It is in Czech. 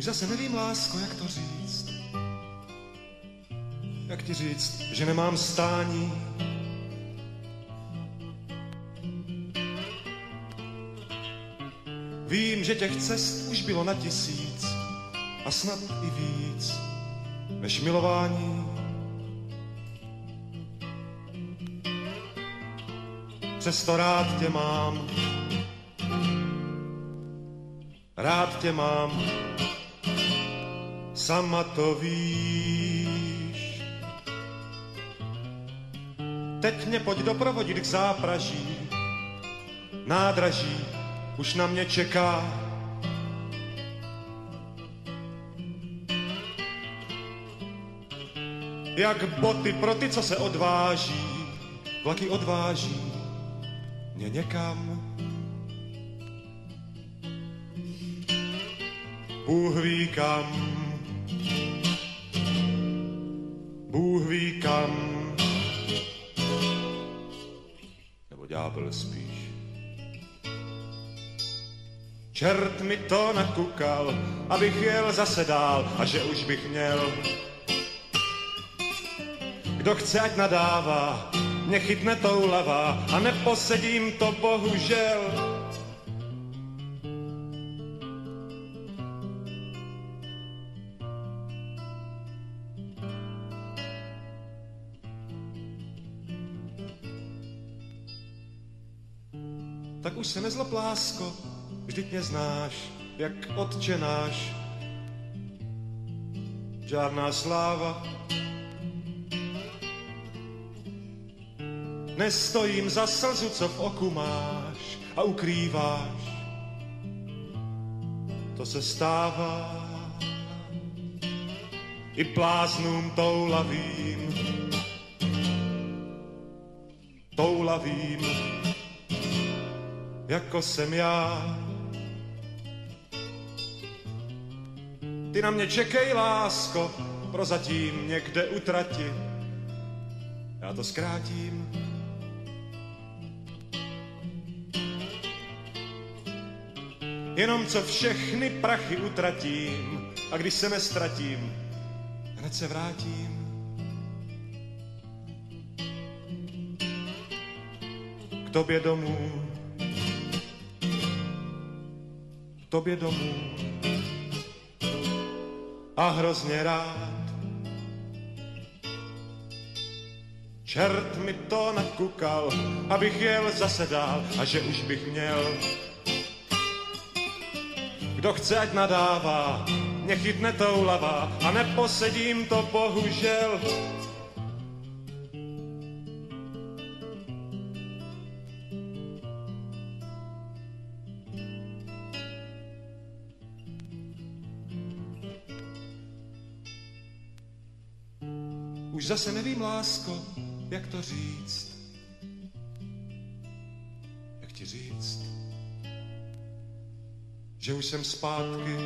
Už zase nevím, lásko, jak to říct. Jak ti říct, že nemám stání? Vím, že těch cest už bylo na tisíc a snad i víc než milování. Přesto rád tě mám, rád tě mám, sama to víš. Teď mě pojď doprovodit k zápraží, nádraží už na mě čeká. Jak boty pro ty, co se odváží, vlaky odváží mě někam. Bůh ví kam, Kam, nebo ďábel spíš. Čert mi to nakukal, abych jel zase dál a že už bych měl. Kdo chce, ať nadává, mě chytne toulava a neposedím to bohužel. Tak už se nezlob, lásko, vždyť mě znáš, jak otče náš. Žádná sláva, Nestojím za slzu, co v oku máš a ukrýváš. To se stává i pláznům toulavým. Toulavým, jako jsem já. Ty na mě čekej, lásko, prozatím někde utrati. Já to zkrátím. Jenom co všechny prachy utratím a když se nestratím, hned se vrátím. K tobě domů, tobě domů a hrozně rád. Čert mi to nakukal, abych jel zase dál a že už bych měl kdo chce, ať nadává, mě chytne toulava a neposedím to bohužel. Už zase nevím, lásko, jak to říct. Jak ti říct? že už jsem zpátky